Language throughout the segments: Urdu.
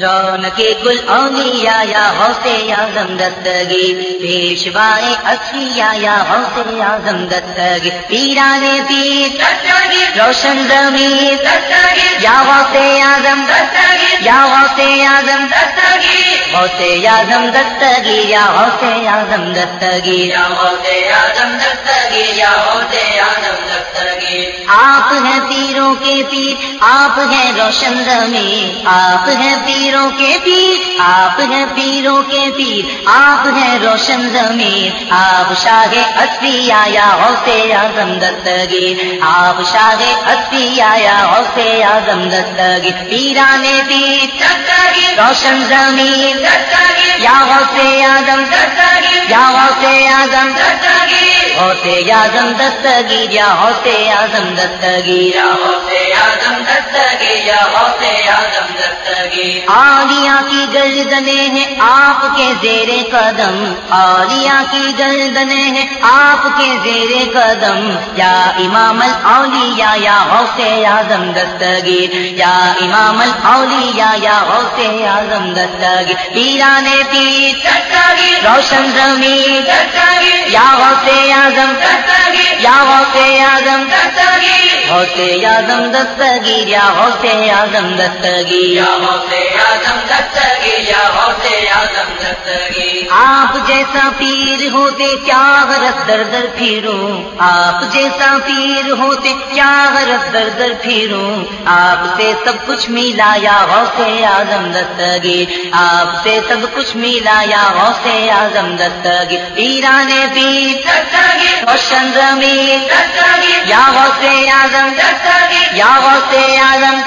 جون کے گل اولیاء یا حوصے اعظم دستگی، پیشوائے اصلیہ یا حوصے اعظم دستگی پیرانے پیر روشن زمین یا حوصے اعظم یا حوصے اعظم حوصے اعظم دستگی، یا حوصے اعظم دستگی، یا حوصے اعظم دستگی، یا حوصے اعظم آپ ہیں پیروں کے پیر آپ ہیں روشن زمین۔ آپ ہیں پیروں کے پیر آپ ہیں پیروں کے پیر۔ آپ ہیں روشن زمین۔ آپ شاہ اصلی آیا حوصے اعظم دستگی آپ شاہ اصلی آیا حوصے اعظم دستگی پیرانے پیر روشن زمین۔ یا حوصے اعظم یا حوصے اعظم۔ ہوتے اعظم دستگی یا ہوتے اعظم دستگی یا اعظم دستگی، یا حوصے اعظم دستگی. آلیا کی گردنیں ہیں آپ کے زیر قدم آلیا کی گردنیں ہیں آپ کے زیر قدم. یا امام الاولیاء، یا حوصے اعظم دستگیر یا امام الاولیاء، یا حوصے اعظم دستگیر پیرانے پیر روشن زمین یا حوصے اعظم یا حوصے اعظم حوصے اعظم دستگیر یا حوصے اعظم دستگیر یا حوصے اعظم دستگیر یا حوصے اعظم دستگیر آپ جیسا پیر ہوتے کیا غرض در در پھروں آپ جیسا پیر ہوتے کیا غرض در در پھروں آپ سے سب کچھ ملا یا حوصے اعظم دستگیر آپ سے سب کچھ ملا یا حوصے اعظم دستگیر پیرانے پیر روشن زمین یا حوصے اعظم یا حوصے اعظم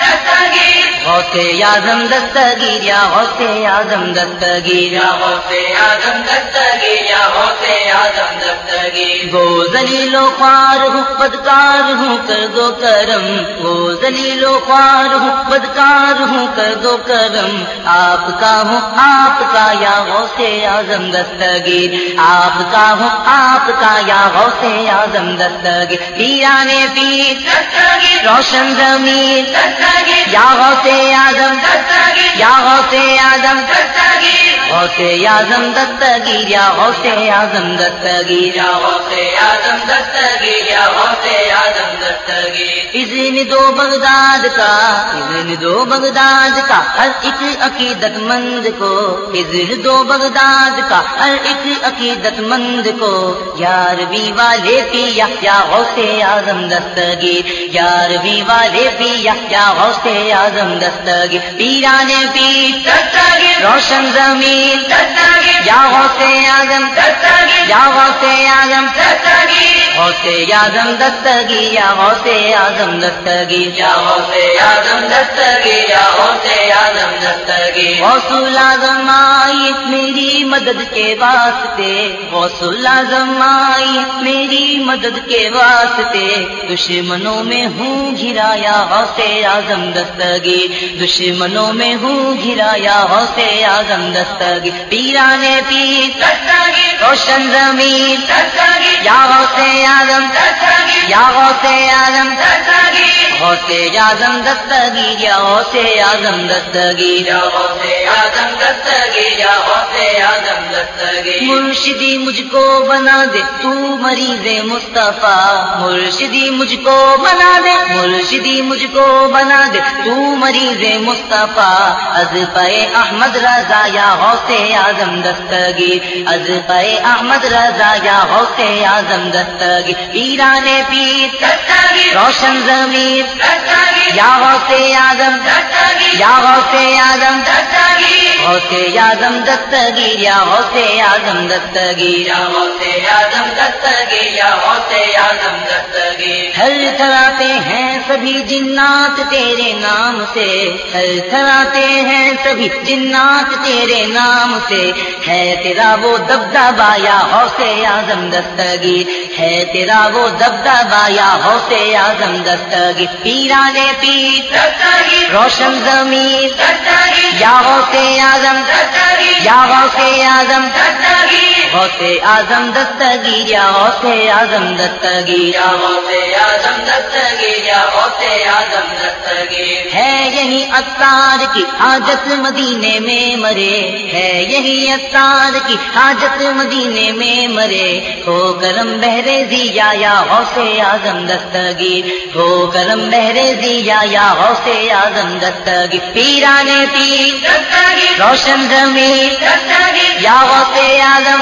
حوصے اعظم دستگیر. یا حوصے اعظم دستگیر. یا حوصے اعظم دستگیر. یا حوصے اعظم دستگیر. گو زلیل و خوار ہوں، بدکار ہوں، کر دو کرم. گو زلیل و خوار ہوں، بدکار ہوں، کر دو کرم. آپ کا ہوں، آپ کا یا حوصے اعظم دستگیر. آپ کا ہوں، آپ کا یا حوصے اعظم دستگیر. پیرانے پیر روشن زمین یا غوث اعظم یا غوث اعظم غوث اعظم دستگیر یا غوث اعظم دستگیر یا غوث اعظم دستگیر یا غوث اعظم دستگیر اذن دو بغداد کا اذن دو بغداد کا ہر ایک عقیدت مند کو۔ اذن دو بغداد کا ہر ایک عقیدت مند کو۔ یارویں والے پی یا غوث اعظم دستگیر یارویں والے پی یا غوث اعظم دستگیر پیرانے پی روشن زمین یا غوث اعظم یا غوث اعظم غوث اعظم دستگیر یا غوث اعظم دستگیر یا غوث اعظم دستگیر یا غوث اعظم دستگیر غوث اعظم آئی میری مدد کے واسطے۔ غوث اعظم آئی میری مدد کے واسطے۔ دشمنوں میں ہوں گھرایا غوث اعظم دستگیر دشمنوں میں ہوں گھرایا غوث اعظم دستگیر پیرانے پیر روشن زمین یا غوث اعظم یا غوث اعظم. غوث اعظم دستگیر یا غوث اعظم دستگیر یا غوث اعظم دستگیر یا غوث اعظم مرشدی مجھ کو بنا دے، تو مریض مصطفیٰ۔ مرشدی مجھ کو بنا دے، مرشدی مجھ کو بنا دے، تو مریض مصطفیٰ۔ از پے احمد رضا یا غوث اعظم دستگیر۔ از پے احمد رضا یا غوث اعظم دستگیر۔ پیرانے پیر روشن زمین یا غوث اعظم، یا غوث اعظم غوث اعظم دستگیر، یا غوث اعظم دستگیر. یا غوث اعظم دستگیر، یا غوث اعظم دستگیر. ہر تھراتے ہیں سبھی جنات تیرے نام سے۔ ہر تھراتے ہیں سبھی جنات تیرے نام سے۔ ہے تیرا وہ دبدبا یا غوث اعظم دستگیر ہے تیرا وہ دبدبا یا غوث اعظم دستگیر پیرانے پیر روشن زمین یا غوث اعظم یا غوث اعظم غوث اعظم دستگیر یا غوث اعظم دستگیر یا غوث آدم دستگیر یا غوث آدم دستگیر ہے یہی اتار کی حاجت مدینے میں مرے۔ ہے یہی اتار کی حاجت مدینے میں مرے۔ ہو کرم بہرے دیا یا غوث آدم دستگیر ہو کرم بہرے دیا یا غوث آدم دستگیر پیرانے پیر روشن زمین یا غوث آدم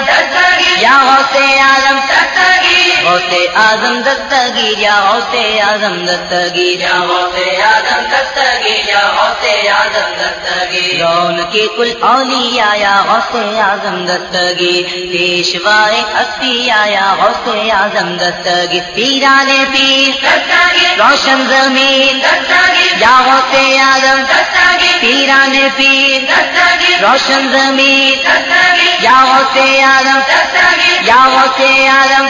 یا غوث آدم غوث آدم دستگیر یا غوث آدم دستگیر یا غوث آدم دستگیر یا غوث آدم دستگیر رون کی کل اولیاء یا غوث آدم دستگیر پیشوائے اصفیاء یا غوث آدم دستگیر پیرانے پیر دستگی روشن زمین دستگی یا غوث آدم پیرانے پیر دستگی روشن زمین دستگی یا غوث آدم یا غوث آدم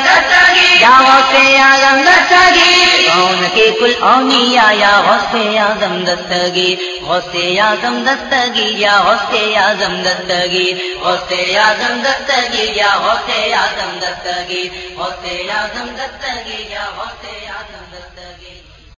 یا غوث آدم دستگی۔ کون کے کل اولیاء یا غوث آدم دستگی۔ غوث آدم دستگی یا غوث آدم دستگی۔ غوث آدم دستگی یا غوث آدم دستگی۔ غوث آدم دستگی یا غوث آدم دستگی۔